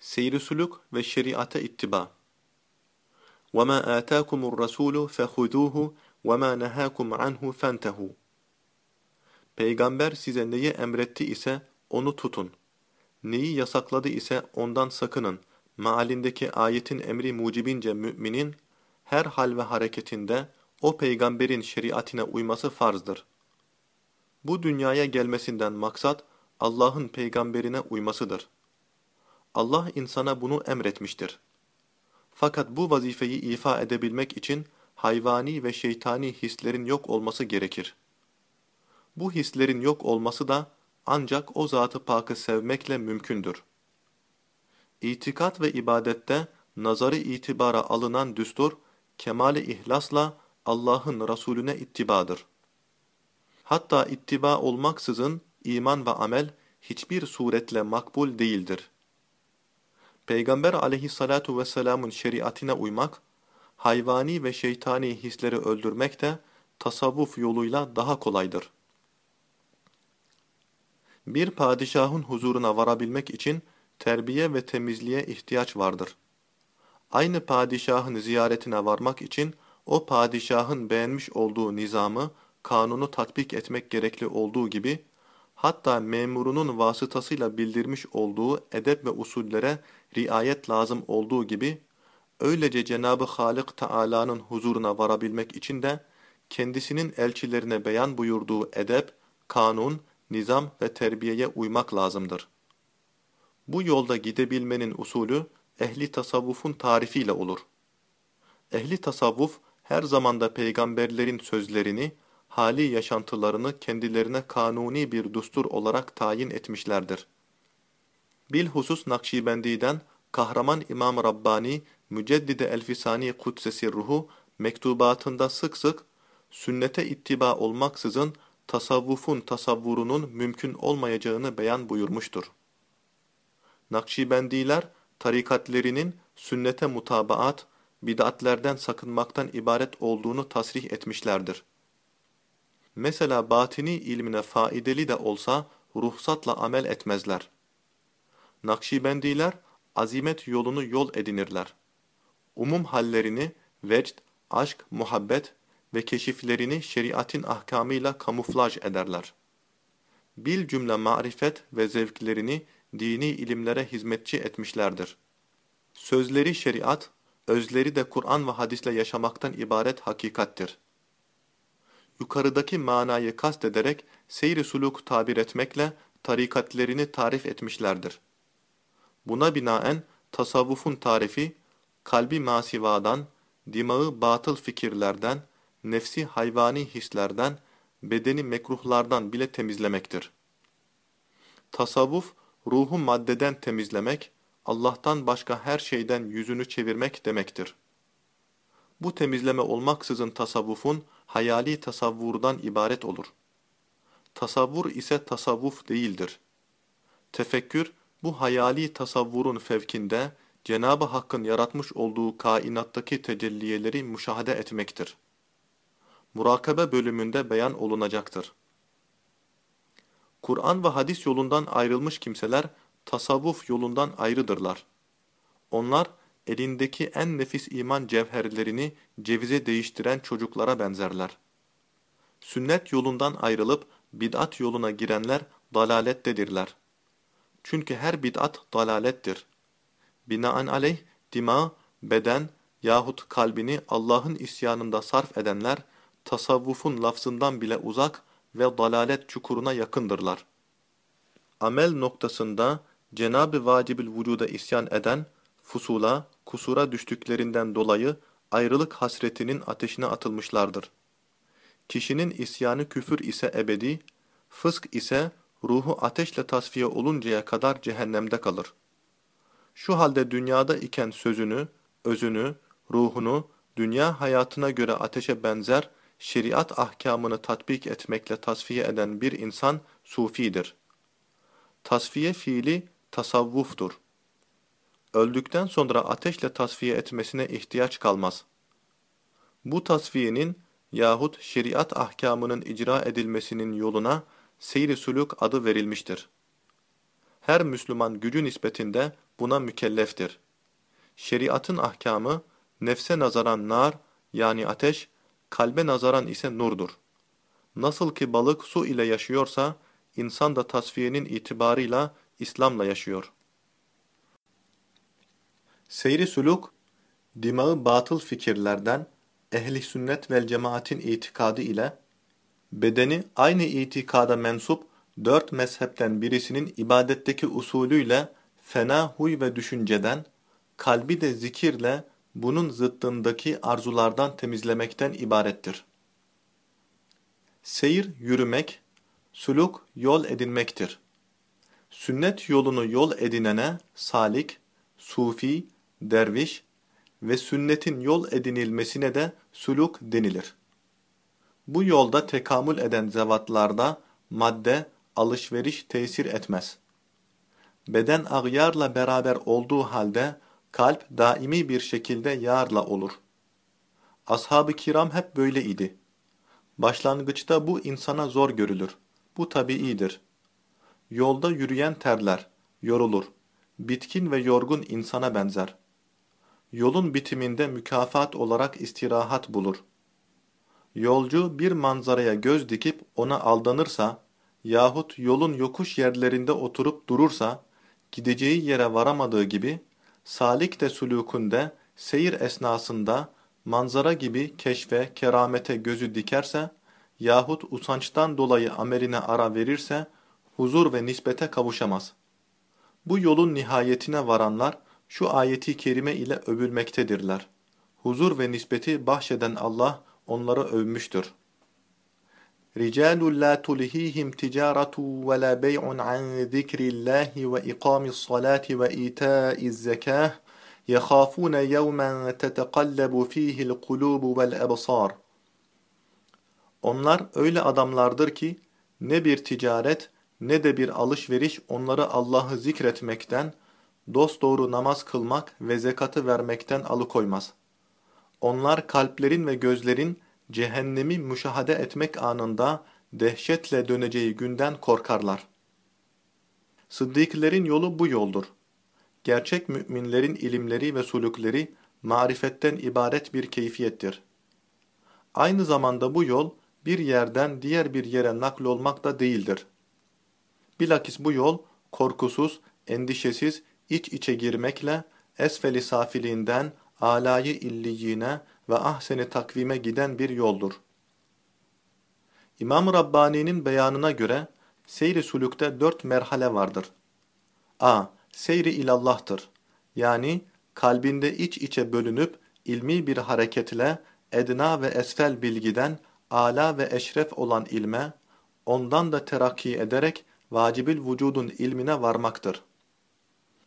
Seyri suluk ve şeriata ittiba. وَمَا آتَاكُمُ الرَّسُولُ فَخُذُوهُ وَمَا نَهَاكُمْ عَنْهُ فَانْتَهُوا Peygamber size neyi emretti ise onu tutun. Neyi yasakladı ise ondan sakının. Mealindeki ayetin emri mucibince müminin her hal ve hareketinde o peygamberin şeriatine uyması farzdır. Bu dünyaya gelmesinden maksat Allah'ın peygamberine uymasıdır. Allah insana bunu emretmiştir. Fakat bu vazifeyi ifa edebilmek için hayvani ve şeytani hislerin yok olması gerekir. Bu hislerin yok olması da ancak o Zat-ı Pak'ı sevmekle mümkündür. İtikat ve ibadette nazarı itibara alınan düstur, kemali ihlasla Allah'ın Resulüne ittibadır. Hatta ittiba olmaksızın iman ve amel hiçbir suretle makbul değildir. Peygamber aleyhissalatu vesselamın şeriatine uymak, hayvani ve şeytani hisleri öldürmek de tasavvuf yoluyla daha kolaydır. Bir padişahın huzuruna varabilmek için terbiye ve temizliğe ihtiyaç vardır. Aynı padişahın ziyaretine varmak için o padişahın beğenmiş olduğu nizamı, kanunu tatbik etmek gerekli olduğu gibi, hatta memurunun vasıtasıyla bildirmiş olduğu edep ve usullere riayet lazım olduğu gibi, öylece Cenab-ı Halik Teala'nın huzuruna varabilmek için de, kendisinin elçilerine beyan buyurduğu edep, kanun, nizam ve terbiyeye uymak lazımdır. Bu yolda gidebilmenin usulü, ehli tasavvufun tarifiyle olur. Ehli tasavvuf, her zamanda peygamberlerin sözlerini, hali yaşantılarını kendilerine kanuni bir dustur olarak tayin etmişlerdir. Bilhusus Nakşibendi'den kahraman İmam Rabbani Müceddide Elfisani Kudsesi Ruhu mektubatında sık sık sünnete ittiba olmaksızın tasavvufun tasavvurunun mümkün olmayacağını beyan buyurmuştur. Nakşibendiler tarikatlerinin sünnete mutabaat, bid'atlerden sakınmaktan ibaret olduğunu tasrih etmişlerdir. Mesela batini ilmine faideli de olsa ruhsatla amel etmezler. Nakşibendiler azimet yolunu yol edinirler. Umum hallerini vecd, aşk, muhabbet ve keşiflerini şeriatin ahkamıyla kamuflaj ederler. Bil cümle marifet ve zevklerini dini ilimlere hizmetçi etmişlerdir. Sözleri şeriat, özleri de Kur'an ve hadisle yaşamaktan ibaret hakikattir. Yukarıdaki manayı kastederek seyri suluk tabir etmekle tarikatlerini tarif etmişlerdir. Buna binaen tasavvufun tarifi, kalbi masivadan, dimağı batıl fikirlerden, nefsi hayvani hislerden, bedeni mekruhlardan bile temizlemektir. Tasavvuf, ruhu maddeden temizlemek, Allah'tan başka her şeyden yüzünü çevirmek demektir. Bu temizleme olmaksızın tasavvufun hayali tasavvurdan ibaret olur. Tasavvur ise tasavvuf değildir. Tefekkür, bu hayali tasavvurun fevkinde Cenab-ı Hakk'ın yaratmış olduğu kainattaki tecelliyeleri müşahede etmektir. Murakabe bölümünde beyan olunacaktır. Kur'an ve hadis yolundan ayrılmış kimseler tasavvuf yolundan ayrıdırlar. Onlar elindeki en nefis iman cevherlerini cevize değiştiren çocuklara benzerler. Sünnet yolundan ayrılıp bid'at yoluna girenler dalalettedirler. Çünkü her bid'at dalalettir. Binaenaleyh dima, beden yahut kalbini Allah'ın isyanında sarf edenler tasavvufun lafzından bile uzak ve dalalet çukuruna yakındırlar. Amel noktasında Cenab-ı Vacibül Vücuda isyan eden, fusula, kusura düştüklerinden dolayı ayrılık hasretinin ateşine atılmışlardır. Kişinin isyanı küfür ise ebedi, fısk ise ruhu ateşle tasfiye oluncaya kadar cehennemde kalır. Şu halde dünyada iken sözünü, özünü, ruhunu dünya hayatına göre ateşe benzer şeriat ahkamını tatbik etmekle tasfiye eden bir insan sufidir. Tasfiye fiili tasavvuftur. Öldükten sonra ateşle tasfiye etmesine ihtiyaç kalmaz. Bu tasfiyenin yahut şeriat ahkamının icra edilmesinin yoluna seyri suluk adı verilmiştir. Her Müslüman gücü nispetinde buna mükelleftir. Şeriatın ahkamı, nefse nazaran nar yani ateş, kalbe nazaran ise nurdur. Nasıl ki balık su ile yaşıyorsa, insan da tasfiyenin itibarıyla İslam'la yaşıyor. Seyri suluk, dimağı batıl fikirlerden, ehli sünnet vel cemaatin itikadı ile, bedeni aynı itikada mensup dört mezhepten birisinin ibadetteki usulüyle fena huy ve düşünceden, kalbi de zikirle bunun zıttındaki arzulardan temizlemekten ibarettir. Seyir yürümek, suluk yol edinmektir. Sünnet yolunu yol edinene salik, sufi, derviş ve sünnetin yol edinilmesine de suluk denilir. Bu yolda tekamül eden zevatlarda madde, alışveriş tesir etmez. Beden ağyarla beraber olduğu halde kalp daimi bir şekilde yarla olur. Ashab-ı kiram hep böyle idi. Başlangıçta bu insana zor görülür. Bu tabiidir. Yolda yürüyen terler, yorulur. Bitkin ve yorgun insana benzer. Yolun bitiminde mükafat olarak istirahat bulur. Yolcu bir manzaraya göz dikip ona aldanırsa yahut yolun yokuş yerlerinde oturup durursa gideceği yere varamadığı gibi salik de sülûkünde seyir esnasında manzara gibi keşfe, keramete gözü dikerse yahut usançtan dolayı ameline ara verirse huzur ve nisbete kavuşamaz. Bu yolun nihayetine varanlar şu ayeti kerime ile övülmektedirler. Huzur ve nispeti bahşeden Allah onları övmüştür. رِجَالٌ لَا تُلْهِيهِمْ تِجَارَةٌ وَلَا بَيْعٌ عَنْ ذِكْرِ اللَّهِ وَإِقَامِ الصَّلَاةِ وَإِيتَاءِ الزَّكَاةِ يَخَافُونَ يَوْمًا تَتَقَلَّبُ ف۪يهِ الْقُلُوبُ وَالْأَبْصَارِ Onlar öyle adamlardır ki ne bir ticaret ne de bir alışveriş onları Allah'ı zikretmekten, dosdoğru namaz kılmak ve zekatı vermekten alıkoymaz. Onlar kalplerin ve gözlerin cehennemi müşahede etmek anında dehşetle döneceği günden korkarlar. Sıddıklerin yolu bu yoldur. Gerçek müminlerin ilimleri ve sulukleri marifetten ibaret bir keyfiyettir. Aynı zamanda bu yol bir yerden diğer bir yere naklolmak da değildir. Bilakis bu yol korkusuz, endişesiz, iç içe girmekle esfeli safiliğinden alayı illiyine ve ahseni takvime giden bir yoldur. İmam Rabbani'nin beyanına göre seyri sulukta dört merhale vardır. a. Seyri ilallah'tır. Yani kalbinde iç içe bölünüp ilmi bir hareketle edna ve esfel bilgiden ala ve eşref olan ilme, ondan da terakki ederek vacibil vücudun ilmine varmaktır.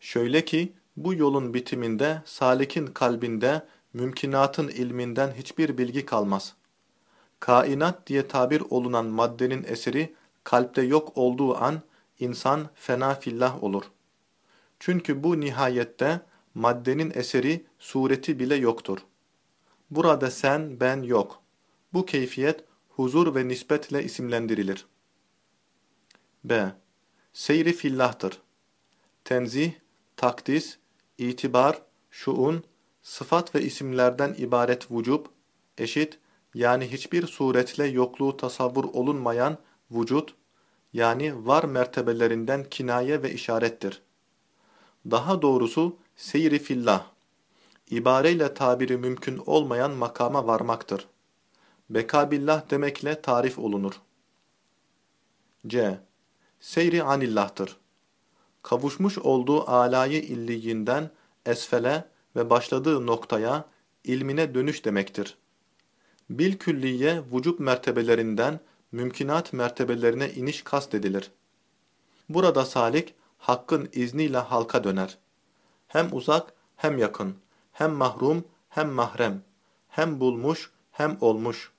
Şöyle ki bu yolun bitiminde salikin kalbinde mümkinatın ilminden hiçbir bilgi kalmaz. Kainat diye tabir olunan maddenin eseri kalpte yok olduğu an insan fena fillah olur. Çünkü bu nihayette maddenin eseri sureti bile yoktur. Burada sen, ben yok. Bu keyfiyet huzur ve nispetle isimlendirilir. B. Seyri fillahtır. Tenzih, takdis, itibar, şuun, sıfat ve isimlerden ibaret vücub, eşit, yani hiçbir suretle yokluğu tasavvur olunmayan vücut, yani var mertebelerinden kinaye ve işarettir. Daha doğrusu seyri fillah, ibareyle tabiri mümkün olmayan makama varmaktır. Bekabillah demekle tarif olunur. C. Seyri anillah'tır. Kavuşmuş olduğu alayı illiyinden esfele ve başladığı noktaya ilmine dönüş demektir. Bil külliye vücut mertebelerinden mümkinat mertebelerine iniş kastedilir. Burada salik hakkın izniyle halka döner. Hem uzak hem yakın, hem mahrum hem mahrem, hem bulmuş hem olmuş,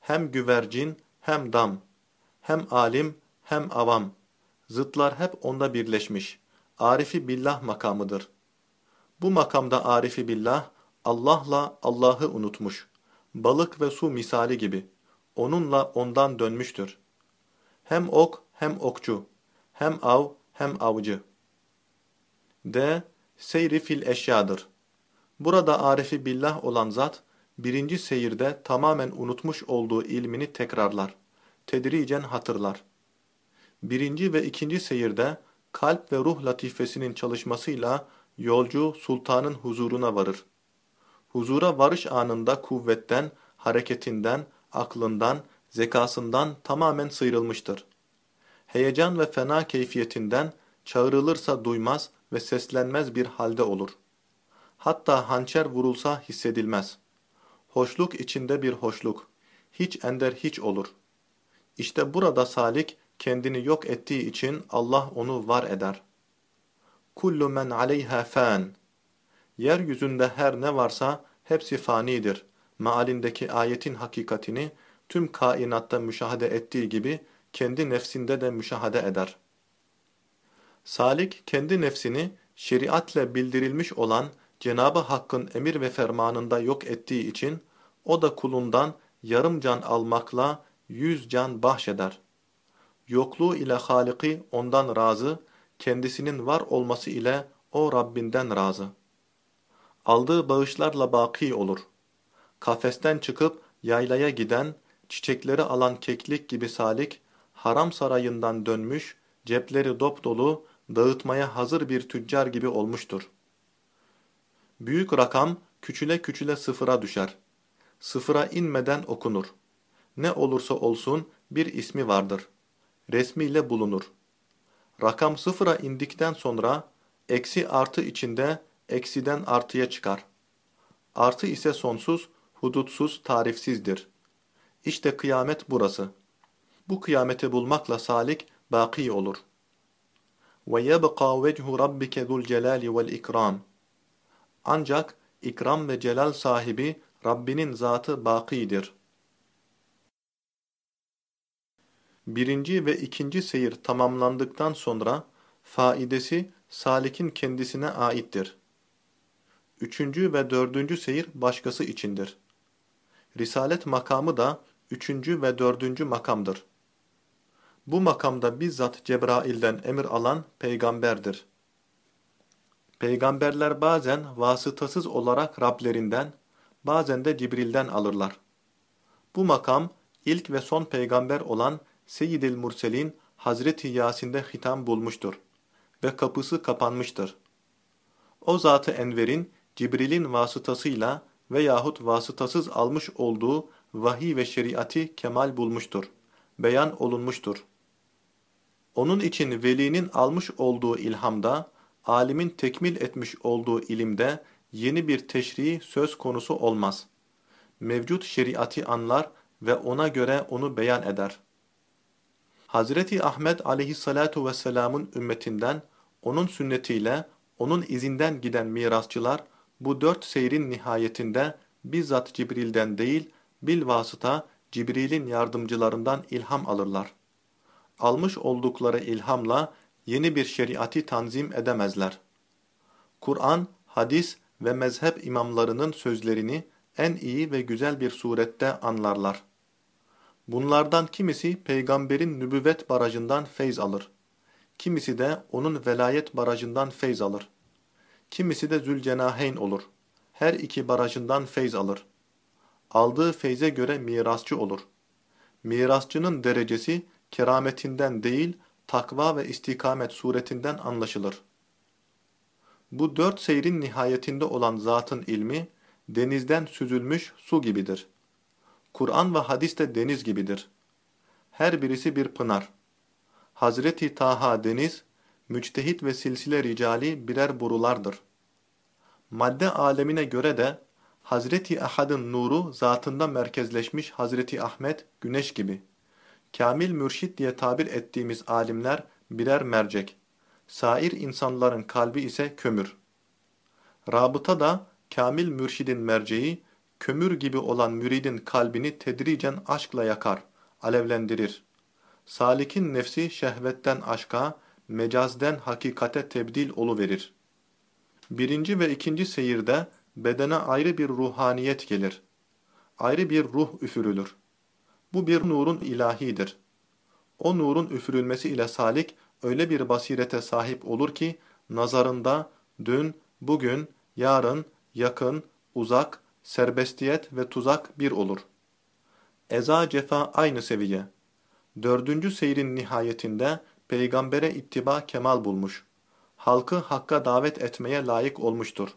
hem güvercin hem dam, hem alim hem avam. Zıtlar hep onda birleşmiş. Arifi billah makamıdır. Bu makamda arifi billah, Allah'la Allah'ı unutmuş. Balık ve su misali gibi. Onunla ondan dönmüştür. Hem ok hem okçu, hem av hem avcı. D. Seyri fil eşyadır. Burada arifi billah olan zat, birinci seyirde tamamen unutmuş olduğu ilmini tekrarlar, tedricen hatırlar. Birinci ve ikinci seyirde kalp ve ruh latifesinin çalışmasıyla yolcu sultanın huzuruna varır. Huzura varış anında kuvvetten, hareketinden, aklından, zekasından tamamen sıyrılmıştır. Heyecan ve fena keyfiyetinden çağrılırsa duymaz ve seslenmez bir halde olur. Hatta hançer vurulsa hissedilmez. Hoşluk içinde bir hoşluk. Hiç ender hiç olur. İşte burada salik kendini yok ettiği için Allah onu var eder. Kullu men aleyha fan. Yeryüzünde her ne varsa hepsi fanidir. Mealindeki ayetin hakikatini tüm kainatta müşahede ettiği gibi kendi nefsinde de müşahede eder. Salik kendi nefsini şeriatle bildirilmiş olan Cenabı Hakk'ın emir ve fermanında yok ettiği için o da kulundan yarım can almakla yüz can bahşeder. Yokluğu ile Halik'i ondan razı, kendisinin var olması ile o Rabbinden razı. Aldığı bağışlarla baki olur. Kafesten çıkıp yaylaya giden, çiçekleri alan keklik gibi salik, haram sarayından dönmüş, cepleri dop dolu, dağıtmaya hazır bir tüccar gibi olmuştur. Büyük rakam küçüle küçüle sıfıra düşer. Sıfıra inmeden okunur. Ne olursa olsun bir ismi vardır Resmiyle bulunur. Rakam sıfıra indikten sonra eksi artı içinde eksiden artıya çıkar. Artı ise sonsuz, hudutsuz, tarifsizdir. İşte kıyamet burası. Bu kıyameti bulmakla salik baki olur. وَيَبْقَى وَجْهُ رَبِّكَ ذُو الْجَلَالِ وَالْاِكْرَامِ Ancak ikram ve celal sahibi Rabbinin zatı bakidir. Birinci ve ikinci seyir tamamlandıktan sonra faidesi salikin kendisine aittir. Üçüncü ve dördüncü seyir başkası içindir. Risalet makamı da üçüncü ve dördüncü makamdır. Bu makamda bizzat Cebrail'den emir alan peygamberdir. Peygamberler bazen vasıtasız olarak Rablerinden, bazen de Cibril'den alırlar. Bu makam ilk ve son peygamber olan Seyyidil Murselin Hazreti Yasin'de hitam bulmuştur ve kapısı kapanmıştır. O zatı Enver'in Cibril'in vasıtasıyla veyahut vasıtasız almış olduğu vahiy ve şeriatı kemal bulmuştur, beyan olunmuştur. Onun için velinin almış olduğu ilhamda, alimin tekmil etmiş olduğu ilimde yeni bir teşrii söz konusu olmaz. Mevcut şeriatı anlar ve ona göre onu beyan eder. Hazreti Ahmet aleyhissalatu vesselamın ümmetinden, onun sünnetiyle, onun izinden giden mirasçılar, bu dört seyrin nihayetinde bizzat Cibril'den değil, bilvasıta Cibril'in yardımcılarından ilham alırlar. Almış oldukları ilhamla yeni bir şeriatı tanzim edemezler. Kur'an, hadis ve mezhep imamlarının sözlerini en iyi ve güzel bir surette anlarlar. Bunlardan kimisi peygamberin nübüvvet barajından feyz alır. Kimisi de onun velayet barajından feyz alır. Kimisi de zülcenaheyn olur. Her iki barajından feyz alır. Aldığı feyze göre mirasçı olur. Mirasçının derecesi kerametinden değil, takva ve istikamet suretinden anlaşılır. Bu dört seyrin nihayetinde olan zatın ilmi, denizden süzülmüş su gibidir. Kur'an ve hadis de deniz gibidir. Her birisi bir pınar. Hazreti Taha deniz, müçtehit ve silsile ricali birer borulardır. Madde alemine göre de Hazreti Ahad'ın nuru zatında merkezleşmiş Hazreti Ahmet güneş gibi. Kamil mürşit diye tabir ettiğimiz alimler birer mercek. Sair insanların kalbi ise kömür. Rabıta da kamil mürşidin merceği, kömür gibi olan müridin kalbini tedricen aşkla yakar, alevlendirir. Salikin nefsi şehvetten aşka, mecazden hakikate tebdil oluverir. Birinci ve ikinci seyirde bedene ayrı bir ruhaniyet gelir. Ayrı bir ruh üfürülür. Bu bir nurun ilahidir. O nurun üfürülmesi ile salik öyle bir basirete sahip olur ki nazarında Dün, bugün, yarın, yakın, uzak, serbestiyet ve tuzak bir olur. Eza cefa aynı seviye. Dördüncü seyrin nihayetinde peygambere ittiba kemal bulmuş. Halkı hakka davet etmeye layık olmuştur.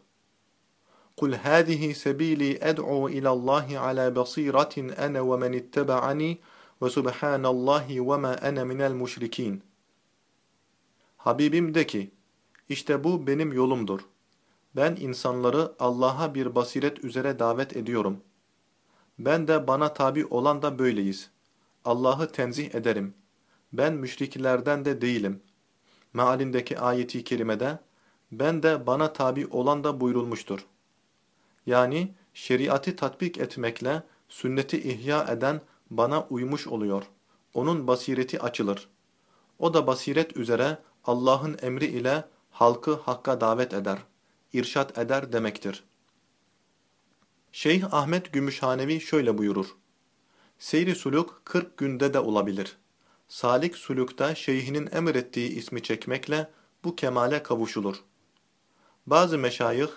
Kul hadihi sebili ed'u ila Allahi ala basiratin ana ve men ittaba'ani ve subhanallahi ve ma ana minel müşrikin. Habibim de ki, işte bu benim yolumdur.'' Ben insanları Allah'a bir basiret üzere davet ediyorum. Ben de bana tabi olan da böyleyiz. Allah'ı tenzih ederim. Ben müşriklerden de değilim. Mealindeki ayeti kerimede, ben de bana tabi olan da buyurulmuştur. Yani şeriatı tatbik etmekle sünneti ihya eden bana uymuş oluyor. Onun basireti açılır. O da basiret üzere Allah'ın emri ile halkı hakka davet eder, irşat eder demektir. Şeyh Ahmet Gümüşhanevi şöyle buyurur. Seyri suluk 40 günde de olabilir. Salik sulukta şeyhinin emrettiği ismi çekmekle bu kemale kavuşulur. Bazı meşayih,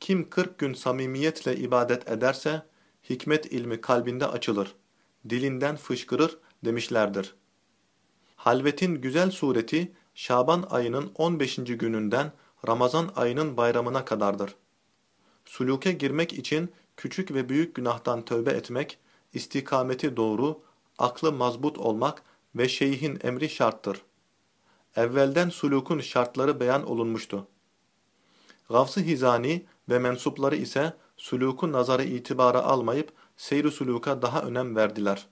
kim 40 gün samimiyetle ibadet ederse, hikmet ilmi kalbinde açılır, dilinden fışkırır demişlerdir. Halvetin güzel sureti, Şaban ayının 15. gününden Ramazan ayının bayramına kadardır. Suluke girmek için küçük ve büyük günahtan tövbe etmek, istikameti doğru, aklı mazbut olmak ve şeyhin emri şarttır. Evvelden sulukun şartları beyan olunmuştu. Gavs-ı Hizani ve mensupları ise suluku nazarı itibara almayıp seyri suluka daha önem verdiler.